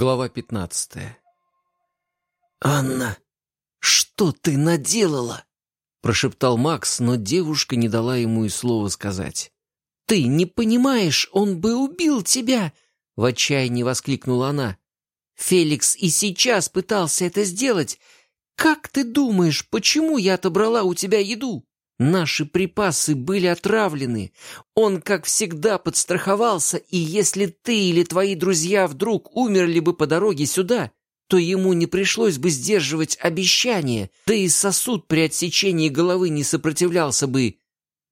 Глава 15 «Анна, что ты наделала?» Прошептал Макс, но девушка не дала ему и слова сказать. «Ты не понимаешь, он бы убил тебя!» В отчаянии воскликнула она. «Феликс и сейчас пытался это сделать. Как ты думаешь, почему я отобрала у тебя еду?» Наши припасы были отравлены. Он, как всегда, подстраховался, и если ты или твои друзья вдруг умерли бы по дороге сюда, то ему не пришлось бы сдерживать обещание, да и сосуд при отсечении головы не сопротивлялся бы.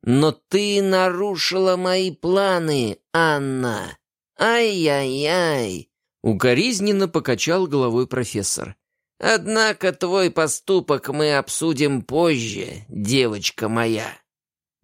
Но ты нарушила мои планы, Анна. Ай-яй-яй. Укоризненно покачал головой профессор. Однако твой поступок мы обсудим позже, девочка моя».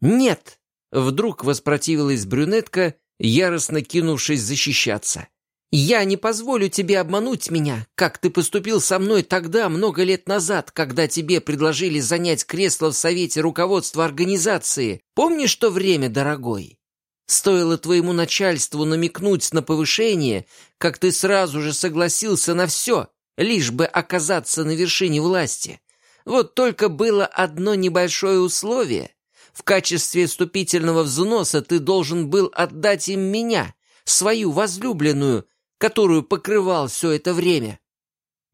«Нет!» — вдруг воспротивилась брюнетка, яростно кинувшись защищаться. «Я не позволю тебе обмануть меня, как ты поступил со мной тогда, много лет назад, когда тебе предложили занять кресло в совете руководства организации. Помнишь то время, дорогой? Стоило твоему начальству намекнуть на повышение, как ты сразу же согласился на все, лишь бы оказаться на вершине власти. Вот только было одно небольшое условие. В качестве вступительного взноса ты должен был отдать им меня, свою возлюбленную, которую покрывал все это время».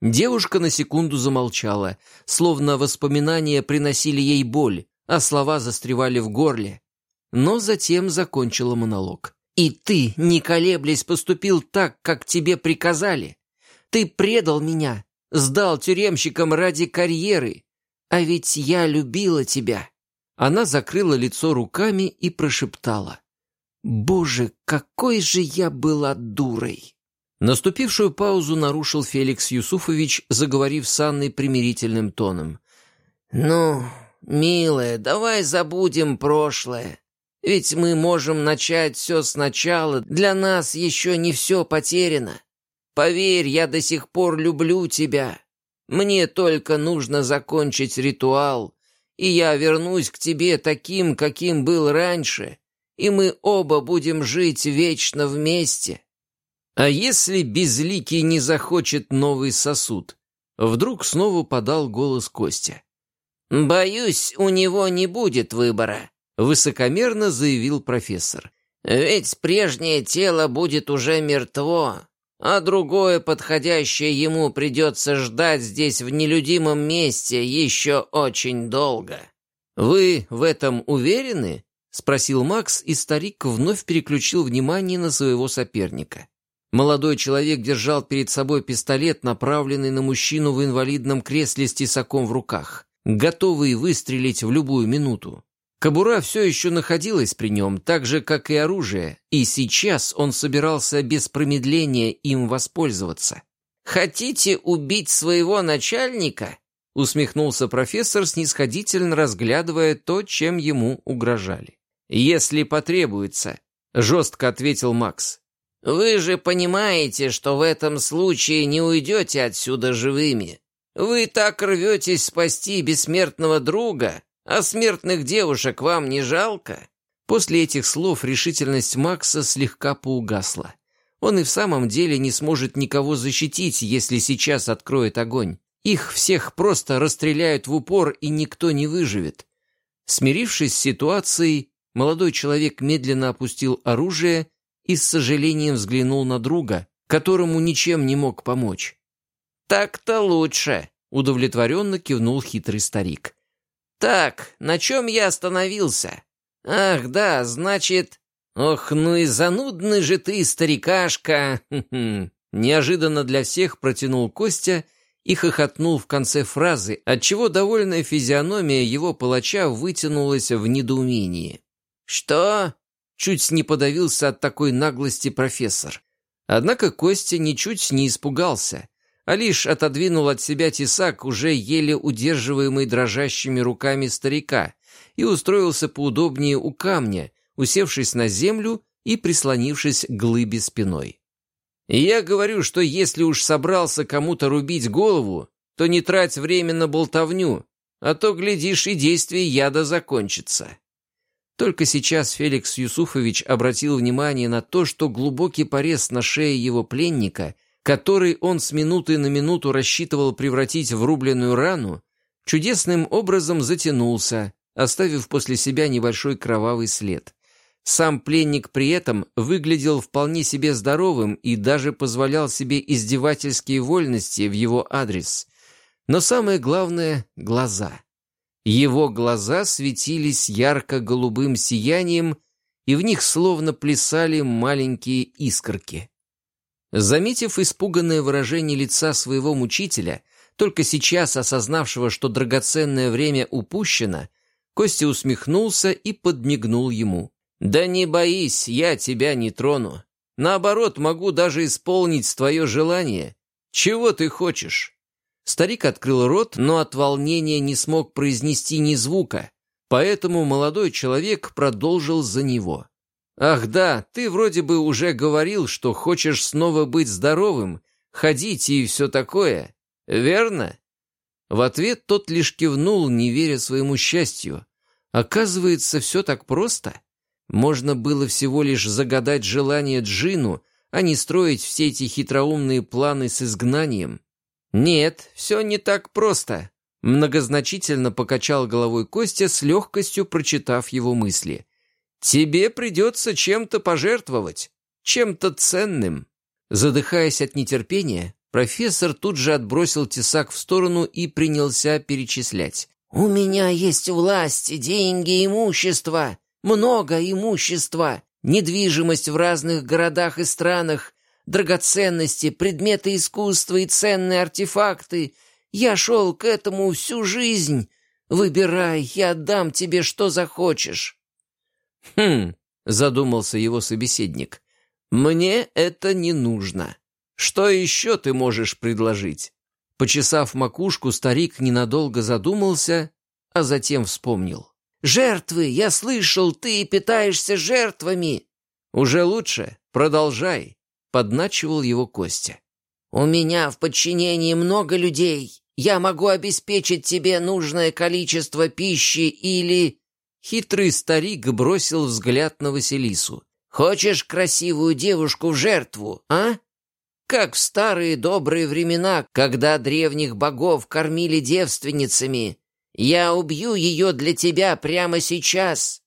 Девушка на секунду замолчала, словно воспоминания приносили ей боль, а слова застревали в горле. Но затем закончила монолог. «И ты, не колеблясь, поступил так, как тебе приказали. Ты предал меня, сдал тюремщикам ради карьеры. А ведь я любила тебя». Она закрыла лицо руками и прошептала. «Боже, какой же я была дурой!» Наступившую паузу нарушил Феликс Юсуфович, заговорив с Анной примирительным тоном. «Ну, милая, давай забудем прошлое. Ведь мы можем начать все сначала, для нас еще не все потеряно. Поверь, я до сих пор люблю тебя. Мне только нужно закончить ритуал, и я вернусь к тебе таким, каким был раньше, и мы оба будем жить вечно вместе. А если Безликий не захочет новый сосуд? Вдруг снова подал голос Костя. «Боюсь, у него не будет выбора», — высокомерно заявил профессор. «Ведь прежнее тело будет уже мертво, а другое подходящее ему придется ждать здесь в нелюдимом месте еще очень долго. «Вы в этом уверены?» — спросил Макс, и старик вновь переключил внимание на своего соперника. Молодой человек держал перед собой пистолет, направленный на мужчину в инвалидном кресле с тесаком в руках, готовый выстрелить в любую минуту. Кобура все еще находилась при нем, так же, как и оружие, и сейчас он собирался без промедления им воспользоваться. «Хотите убить своего начальника?» — усмехнулся профессор, снисходительно разглядывая то, чем ему угрожали. «Если потребуется», — жестко ответил Макс. «Вы же понимаете, что в этом случае не уйдете отсюда живыми. Вы так рветесь спасти бессмертного друга, а смертных девушек вам не жалко?» После этих слов решительность Макса слегка поугасла. Он и в самом деле не сможет никого защитить, если сейчас откроет огонь. Их всех просто расстреляют в упор, и никто не выживет. Смирившись с ситуацией, молодой человек медленно опустил оружие и с сожалением взглянул на друга, которому ничем не мог помочь. «Так-то лучше», — удовлетворенно кивнул хитрый старик. «Так, на чем я остановился? Ах, да, значит... Ох, ну и занудный же ты, старикашка!» Неожиданно для всех протянул Костя и хохотнул в конце фразы, отчего довольная физиономия его палача вытянулась в недоумении. «Что?» — чуть не подавился от такой наглости профессор. Однако Костя ничуть не испугался а лишь отодвинул от себя тесак, уже еле удерживаемый дрожащими руками старика, и устроился поудобнее у камня, усевшись на землю и прислонившись к глыбе спиной. «Я говорю, что если уж собрался кому-то рубить голову, то не трать время на болтовню, а то, глядишь, и действие яда закончится». Только сейчас Феликс Юсуфович обратил внимание на то, что глубокий порез на шее его пленника – который он с минуты на минуту рассчитывал превратить в рубленную рану, чудесным образом затянулся, оставив после себя небольшой кровавый след. Сам пленник при этом выглядел вполне себе здоровым и даже позволял себе издевательские вольности в его адрес. Но самое главное — глаза. Его глаза светились ярко-голубым сиянием, и в них словно плясали маленькие искорки. Заметив испуганное выражение лица своего мучителя, только сейчас осознавшего, что драгоценное время упущено, Костя усмехнулся и подмигнул ему. «Да не боись, я тебя не трону. Наоборот, могу даже исполнить твое желание. Чего ты хочешь?» Старик открыл рот, но от волнения не смог произнести ни звука, поэтому молодой человек продолжил за него. «Ах да, ты вроде бы уже говорил, что хочешь снова быть здоровым, ходить и все такое, верно?» В ответ тот лишь кивнул, не веря своему счастью. Оказывается, все так просто. Можно было всего лишь загадать желание Джину, а не строить все эти хитроумные планы с изгнанием. «Нет, все не так просто», — многозначительно покачал головой Костя с легкостью прочитав его мысли. «Тебе придется чем-то пожертвовать, чем-то ценным». Задыхаясь от нетерпения, профессор тут же отбросил тесак в сторону и принялся перечислять. «У меня есть власть, деньги, имущество много имущества, недвижимость в разных городах и странах, драгоценности, предметы искусства и ценные артефакты. Я шел к этому всю жизнь. Выбирай, я отдам тебе, что захочешь». «Хм», — задумался его собеседник, — «мне это не нужно. Что еще ты можешь предложить?» Почесав макушку, старик ненадолго задумался, а затем вспомнил. Жертвы! Я слышал, ты питаешься жертвами!» «Уже лучше. Продолжай!» — подначивал его Костя. «У меня в подчинении много людей. Я могу обеспечить тебе нужное количество пищи или...» Хитрый старик бросил взгляд на Василису. «Хочешь красивую девушку в жертву, а? Как в старые добрые времена, когда древних богов кормили девственницами. Я убью ее для тебя прямо сейчас!»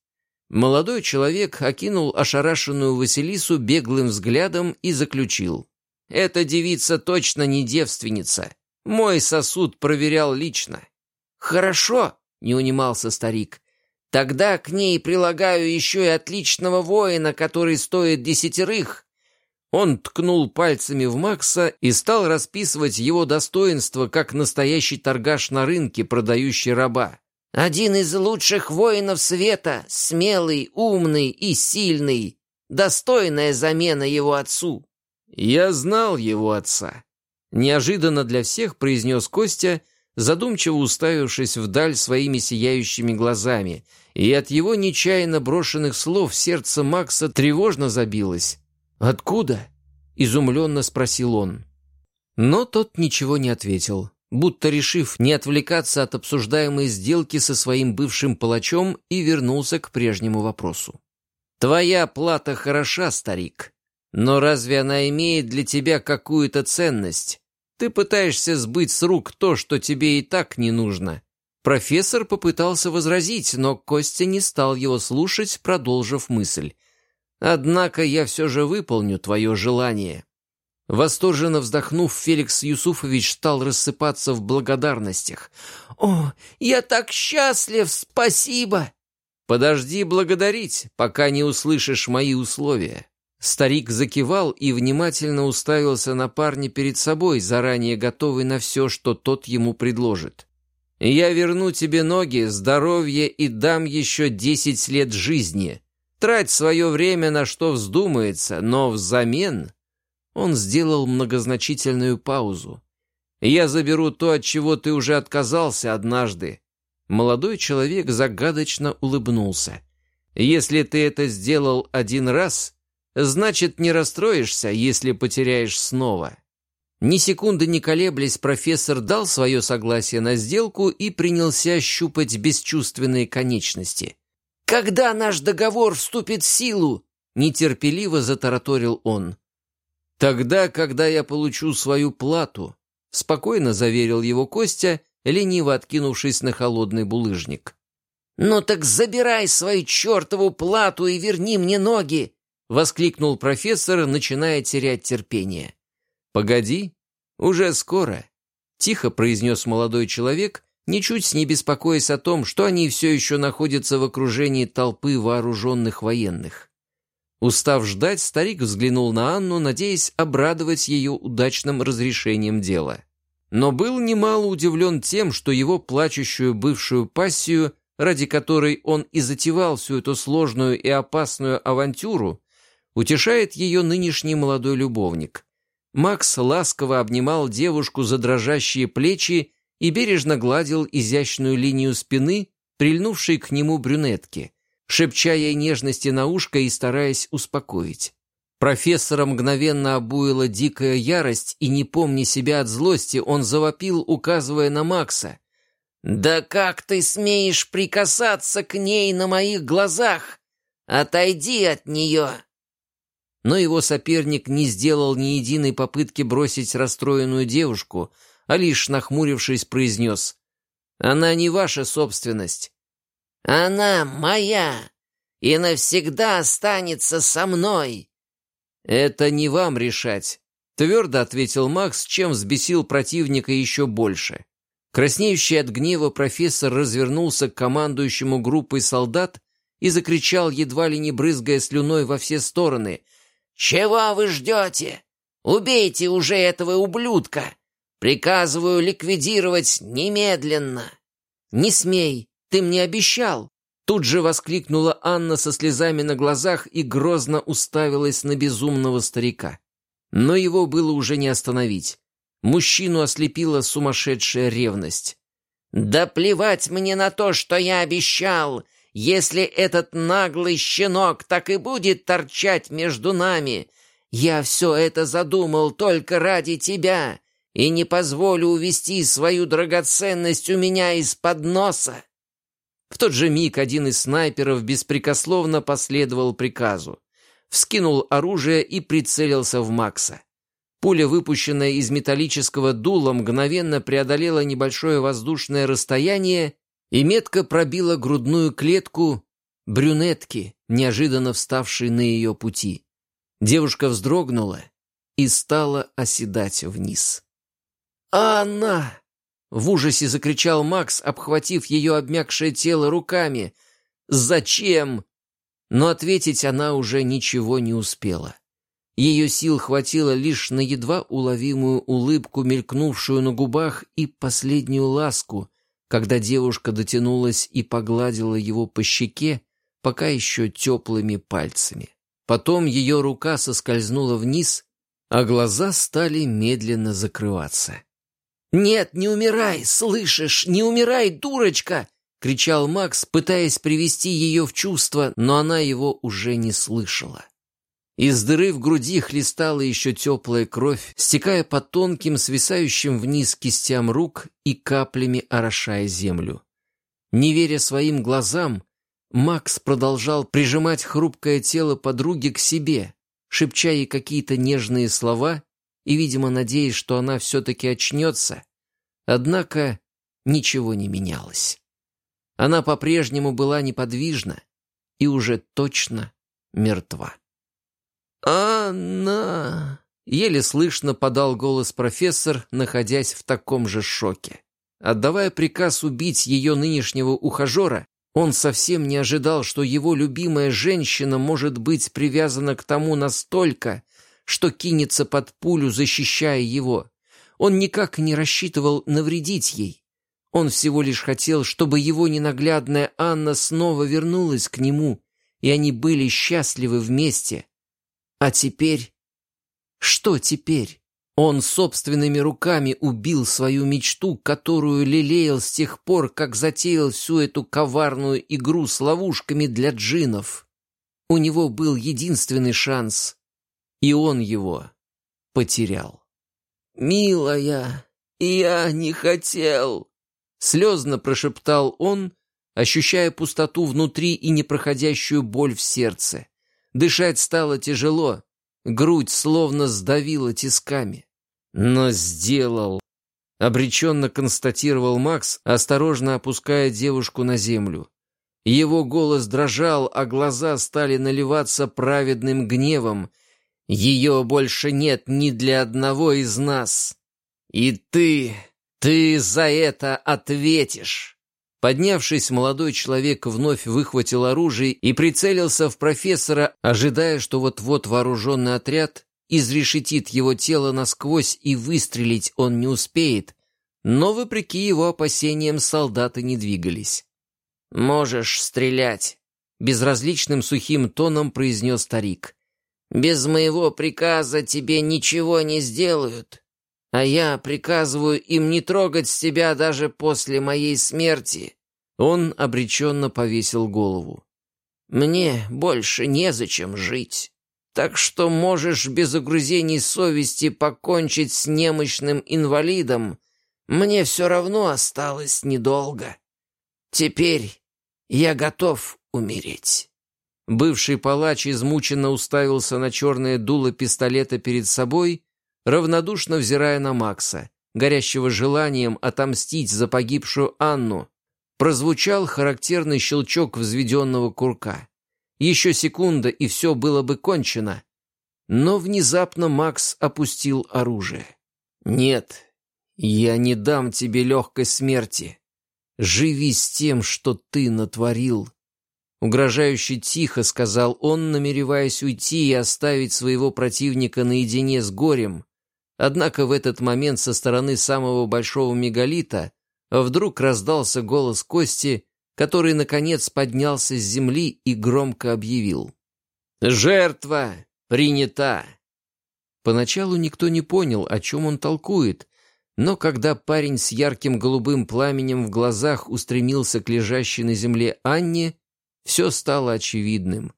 Молодой человек окинул ошарашенную Василису беглым взглядом и заключил. «Эта девица точно не девственница. Мой сосуд проверял лично». «Хорошо», — не унимался старик. «Тогда к ней прилагаю еще и отличного воина, который стоит десятерых. Он ткнул пальцами в Макса и стал расписывать его достоинство, как настоящий торгаш на рынке, продающий раба. «Один из лучших воинов света, смелый, умный и сильный, достойная замена его отцу». «Я знал его отца», — неожиданно для всех произнес Костя, задумчиво уставившись вдаль своими сияющими глазами, и от его нечаянно брошенных слов сердце Макса тревожно забилось. «Откуда?» — изумленно спросил он. Но тот ничего не ответил, будто решив не отвлекаться от обсуждаемой сделки со своим бывшим палачом и вернулся к прежнему вопросу. «Твоя плата хороша, старик, но разве она имеет для тебя какую-то ценность? Ты пытаешься сбыть с рук то, что тебе и так не нужно». Профессор попытался возразить, но Костя не стал его слушать, продолжив мысль. Однако я все же выполню твое желание». Восторженно вздохнув, Феликс Юсуфович стал рассыпаться в благодарностях. «О, я так счастлив! Спасибо!» «Подожди благодарить, пока не услышишь мои условия». Старик закивал и внимательно уставился на парня перед собой, заранее готовый на все, что тот ему предложит. «Я верну тебе ноги, здоровье и дам еще десять лет жизни. Трать свое время на что вздумается, но взамен...» Он сделал многозначительную паузу. «Я заберу то, от чего ты уже отказался однажды». Молодой человек загадочно улыбнулся. «Если ты это сделал один раз, значит, не расстроишься, если потеряешь снова». Ни секунды не колеблясь, профессор дал свое согласие на сделку и принялся щупать бесчувственные конечности. «Когда наш договор вступит в силу?» — нетерпеливо затараторил он. «Тогда, когда я получу свою плату», — спокойно заверил его Костя, лениво откинувшись на холодный булыжник. «Ну так забирай свою чертову плату и верни мне ноги!» — воскликнул профессор, начиная терять терпение. «Погоди, уже скоро», — тихо произнес молодой человек, ничуть не беспокоясь о том, что они все еще находятся в окружении толпы вооруженных военных. Устав ждать, старик взглянул на Анну, надеясь обрадовать ее удачным разрешением дела. Но был немало удивлен тем, что его плачущую бывшую пассию, ради которой он и затевал всю эту сложную и опасную авантюру, утешает ее нынешний молодой любовник. Макс ласково обнимал девушку за дрожащие плечи и бережно гладил изящную линию спины, прильнувшей к нему брюнетки шепча ей нежности на ушко и стараясь успокоить. Профессора мгновенно обуяла дикая ярость, и, не помня себя от злости, он завопил, указывая на Макса. «Да как ты смеешь прикасаться к ней на моих глазах? Отойди от нее!» Но его соперник не сделал ни единой попытки бросить расстроенную девушку, а лишь, нахмурившись, произнес «Она не ваша собственность. Она моя и навсегда останется со мной. Это не вам решать, твердо ответил Макс, чем взбесил противника еще больше. Краснеющий от гнева профессор развернулся к командующему группой солдат и закричал, едва ли не брызгая слюной во все стороны. «Чего вы ждете? Убейте уже этого ублюдка! Приказываю ликвидировать немедленно!» «Не смей! Ты мне обещал!» Тут же воскликнула Анна со слезами на глазах и грозно уставилась на безумного старика. Но его было уже не остановить. Мужчину ослепила сумасшедшая ревность. «Да плевать мне на то, что я обещал! Если этот наглый щенок так и будет торчать между нами, я все это задумал только ради тебя и не позволю увести свою драгоценность у меня из-под носа!» В тот же миг один из снайперов беспрекословно последовал приказу. Вскинул оружие и прицелился в Макса. Пуля, выпущенная из металлического дула, мгновенно преодолела небольшое воздушное расстояние и метко пробила грудную клетку брюнетки, неожиданно вставшей на ее пути. Девушка вздрогнула и стала оседать вниз. «Анна!» В ужасе закричал Макс, обхватив ее обмякшее тело руками. «Зачем?» Но ответить она уже ничего не успела. Ее сил хватило лишь на едва уловимую улыбку, мелькнувшую на губах, и последнюю ласку, когда девушка дотянулась и погладила его по щеке, пока еще теплыми пальцами. Потом ее рука соскользнула вниз, а глаза стали медленно закрываться. «Нет, не умирай, слышишь? Не умирай, дурочка!» — кричал Макс, пытаясь привести ее в чувство, но она его уже не слышала. Из дыры в груди хлестала еще теплая кровь, стекая по тонким, свисающим вниз кистям рук и каплями орошая землю. Не веря своим глазам, Макс продолжал прижимать хрупкое тело подруги к себе, шепча ей какие-то нежные слова и, видимо, надеясь, что она все-таки очнется. Однако ничего не менялось. Она по-прежнему была неподвижна и уже точно мертва. «Анна!» — еле слышно подал голос профессор, находясь в таком же шоке. Отдавая приказ убить ее нынешнего ухажера, он совсем не ожидал, что его любимая женщина может быть привязана к тому настолько, что кинется под пулю, защищая его. Он никак не рассчитывал навредить ей. Он всего лишь хотел, чтобы его ненаглядная Анна снова вернулась к нему, и они были счастливы вместе. А теперь... Что теперь? Он собственными руками убил свою мечту, которую лелеял с тех пор, как затеял всю эту коварную игру с ловушками для джинов. У него был единственный шанс и он его потерял. «Милая, я не хотел!» Слезно прошептал он, ощущая пустоту внутри и непроходящую боль в сердце. Дышать стало тяжело. грудь словно сдавила тисками. Но сделал. Обреченно констатировал Макс, осторожно опуская девушку на землю. Его голос дрожал, а глаза стали наливаться праведным гневом. «Ее больше нет ни для одного из нас. И ты, ты за это ответишь!» Поднявшись, молодой человек вновь выхватил оружие и прицелился в профессора, ожидая, что вот-вот вооруженный отряд изрешетит его тело насквозь и выстрелить он не успеет, но, вопреки его опасениям, солдаты не двигались. «Можешь стрелять», — безразличным сухим тоном произнес старик. «Без моего приказа тебе ничего не сделают, а я приказываю им не трогать себя даже после моей смерти». Он обреченно повесил голову. «Мне больше незачем жить, так что можешь без угрызений совести покончить с немощным инвалидом. Мне все равно осталось недолго. Теперь я готов умереть». Бывший палач измученно уставился на черное дуло пистолета перед собой, равнодушно взирая на Макса, горящего желанием отомстить за погибшую Анну. Прозвучал характерный щелчок взведенного курка. Еще секунда, и все было бы кончено. Но внезапно Макс опустил оружие. «Нет, я не дам тебе легкой смерти. Живи с тем, что ты натворил. Угрожающе тихо сказал он, намереваясь уйти и оставить своего противника наедине с горем. Однако в этот момент со стороны самого большого мегалита вдруг раздался голос Кости, который, наконец, поднялся с земли и громко объявил. «Жертва принята!» Поначалу никто не понял, о чем он толкует, но когда парень с ярким голубым пламенем в глазах устремился к лежащей на земле Анне, все стало очевидным.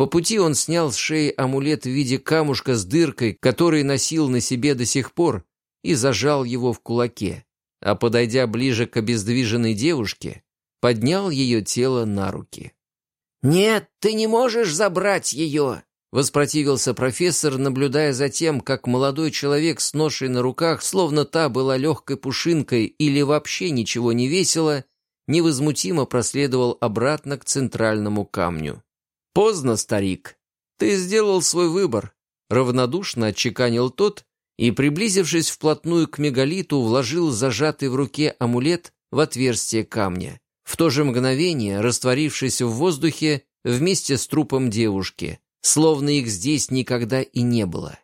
По пути он снял с шеи амулет в виде камушка с дыркой, который носил на себе до сих пор, и зажал его в кулаке, а подойдя ближе к обездвиженной девушке, поднял ее тело на руки. «Нет, ты не можешь забрать ее!» Воспротивился профессор, наблюдая за тем, как молодой человек с ношей на руках, словно та была легкой пушинкой или вообще ничего не весело, невозмутимо проследовал обратно к центральному камню. «Поздно, старик. Ты сделал свой выбор», — равнодушно отчеканил тот и, приблизившись вплотную к мегалиту, вложил зажатый в руке амулет в отверстие камня. В то же мгновение, растворившись в воздухе вместе с трупом девушки, словно их здесь никогда и не было.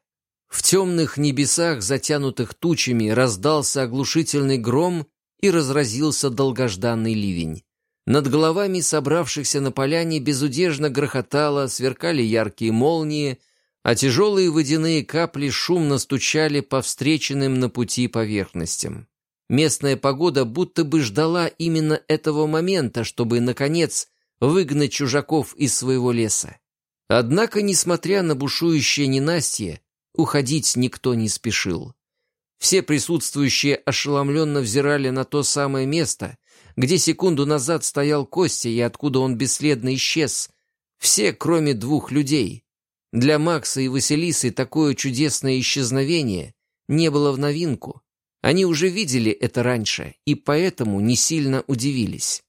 В темных небесах, затянутых тучами, раздался оглушительный гром и разразился долгожданный ливень. Над головами собравшихся на поляне безудержно грохотало, сверкали яркие молнии, а тяжелые водяные капли шумно стучали по встреченным на пути поверхностям. Местная погода будто бы ждала именно этого момента, чтобы, наконец, выгнать чужаков из своего леса. Однако, несмотря на бушующее ненастье, уходить никто не спешил. Все присутствующие ошеломленно взирали на то самое место, где секунду назад стоял Костя и откуда он бесследно исчез. Все, кроме двух людей. Для Макса и Василисы такое чудесное исчезновение не было в новинку. Они уже видели это раньше и поэтому не сильно удивились.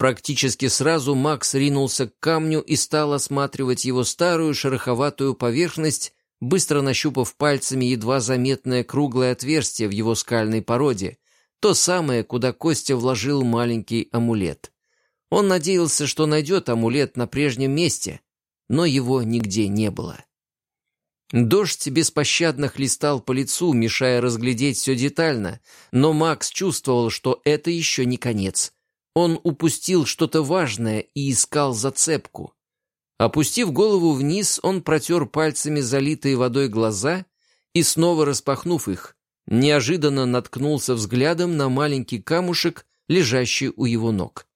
Практически сразу Макс ринулся к камню и стал осматривать его старую шероховатую поверхность, быстро нащупав пальцами едва заметное круглое отверстие в его скальной породе, то самое, куда Костя вложил маленький амулет. Он надеялся, что найдет амулет на прежнем месте, но его нигде не было. Дождь беспощадно хлестал по лицу, мешая разглядеть все детально, но Макс чувствовал, что это еще не конец — он упустил что-то важное и искал зацепку. Опустив голову вниз, он протер пальцами залитые водой глаза и, снова распахнув их, неожиданно наткнулся взглядом на маленький камушек, лежащий у его ног.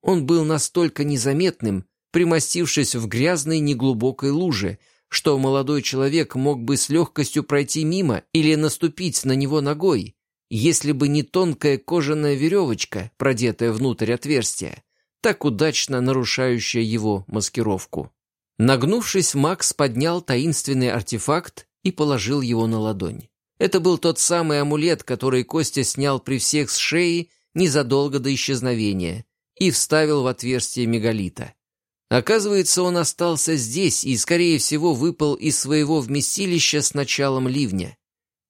Он был настолько незаметным, примостившись в грязной неглубокой луже, что молодой человек мог бы с легкостью пройти мимо или наступить на него ногой, если бы не тонкая кожаная веревочка, продетая внутрь отверстия, так удачно нарушающая его маскировку. Нагнувшись, Макс поднял таинственный артефакт и положил его на ладонь. Это был тот самый амулет, который Костя снял при всех с шеи незадолго до исчезновения и вставил в отверстие мегалита. Оказывается, он остался здесь и, скорее всего, выпал из своего вместилища с началом ливня.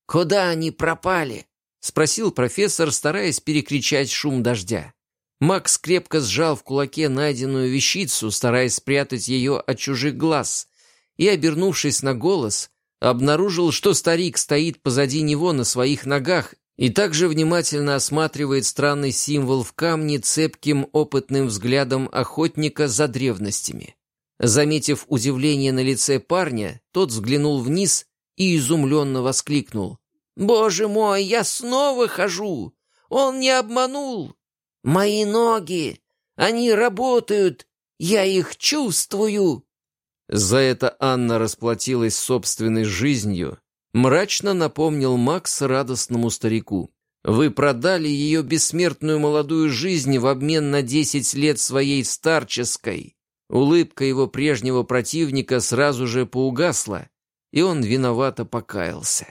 «Куда они пропали?» — спросил профессор, стараясь перекричать шум дождя. Макс крепко сжал в кулаке найденную вещицу, стараясь спрятать ее от чужих глаз, и, обернувшись на голос, обнаружил, что старик стоит позади него на своих ногах и также внимательно осматривает странный символ в камне цепким опытным взглядом охотника за древностями. Заметив удивление на лице парня, тот взглянул вниз и изумленно воскликнул. «Боже мой, я снова хожу! Он не обманул! Мои ноги! Они работают! Я их чувствую!» За это Анна расплатилась собственной жизнью, мрачно напомнил Макс радостному старику. «Вы продали ее бессмертную молодую жизнь в обмен на десять лет своей старческой». Улыбка его прежнего противника сразу же поугасла, и он виновато покаялся.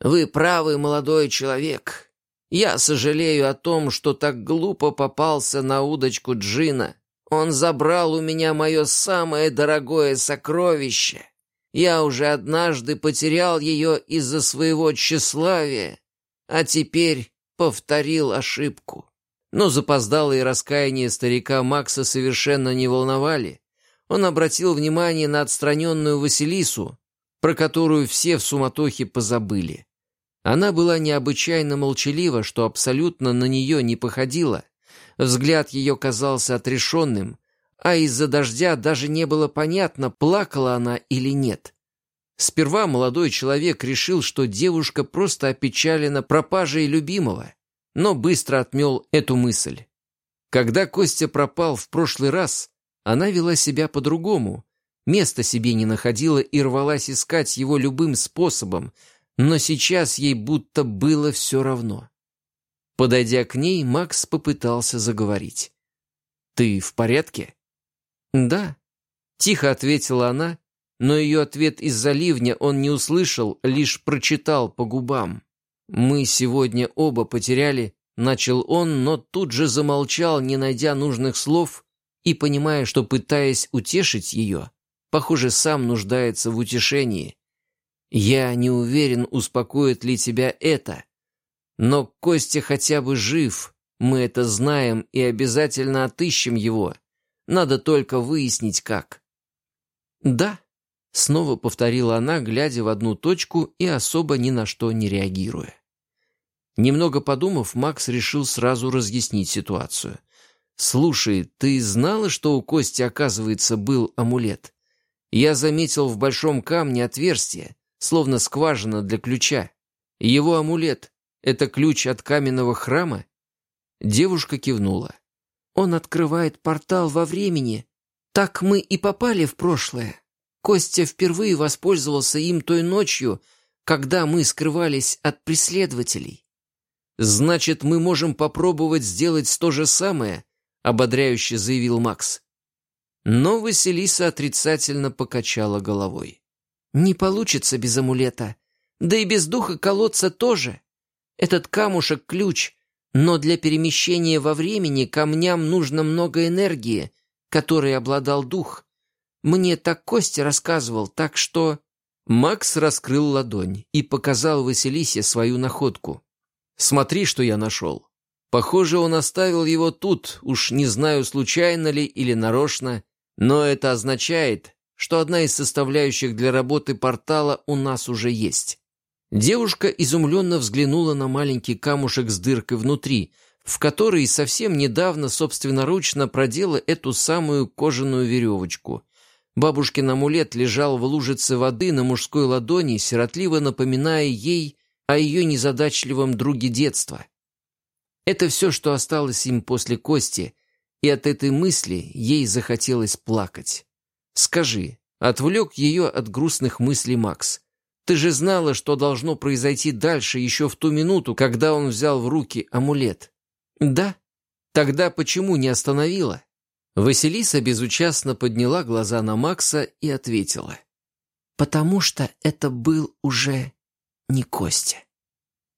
«Вы правый молодой человек. Я сожалею о том, что так глупо попался на удочку Джина. Он забрал у меня мое самое дорогое сокровище. Я уже однажды потерял ее из-за своего тщеславия, а теперь повторил ошибку». Но запоздалые раскаяния старика Макса совершенно не волновали. Он обратил внимание на отстраненную Василису, про которую все в суматохе позабыли. Она была необычайно молчалива, что абсолютно на нее не походило. Взгляд ее казался отрешенным, а из-за дождя даже не было понятно, плакала она или нет. Сперва молодой человек решил, что девушка просто опечалена пропажей любимого, но быстро отмел эту мысль. Когда Костя пропал в прошлый раз, она вела себя по-другому, места себе не находила и рвалась искать его любым способом, но сейчас ей будто было все равно. Подойдя к ней, Макс попытался заговорить. «Ты в порядке?» «Да», — тихо ответила она, но ее ответ из-за ливня он не услышал, лишь прочитал по губам. «Мы сегодня оба потеряли», — начал он, но тут же замолчал, не найдя нужных слов, и понимая, что, пытаясь утешить ее, похоже, сам нуждается в утешении. Я не уверен, успокоит ли тебя это. Но Костя хотя бы жив, мы это знаем и обязательно отыщем его. Надо только выяснить, как. Да, снова повторила она, глядя в одну точку и особо ни на что не реагируя. Немного подумав, Макс решил сразу разъяснить ситуацию. «Слушай, ты знала, что у Кости, оказывается, был амулет? Я заметил в большом камне отверстие, словно скважина для ключа. Его амулет — это ключ от каменного храма? Девушка кивнула. Он открывает портал во времени. Так мы и попали в прошлое. Костя впервые воспользовался им той ночью, когда мы скрывались от преследователей. «Значит, мы можем попробовать сделать то же самое», — ободряюще заявил Макс. Но Василиса отрицательно покачала головой. Не получится без амулета. Да и без духа колодца тоже. Этот камушек — ключ, но для перемещения во времени камням нужно много энергии, которой обладал дух. Мне так Костя рассказывал, так что...» Макс раскрыл ладонь и показал Василисе свою находку. «Смотри, что я нашел. Похоже, он оставил его тут, уж не знаю, случайно ли или нарочно, но это означает, что одна из составляющих для работы портала у нас уже есть. Девушка изумленно взглянула на маленький камушек с дыркой внутри, в который совсем недавно собственноручно продела эту самую кожаную веревочку. Бабушкин амулет лежал в лужице воды на мужской ладони, сиротливо напоминая ей о ее незадачливом друге детства. Это все, что осталось им после Кости, и от этой мысли ей захотелось плакать. «Скажи», — отвлек ее от грустных мыслей Макс, «ты же знала, что должно произойти дальше еще в ту минуту, когда он взял в руки амулет?» «Да». «Тогда почему не остановила?» Василиса безучастно подняла глаза на Макса и ответила. «Потому что это был уже не Костя».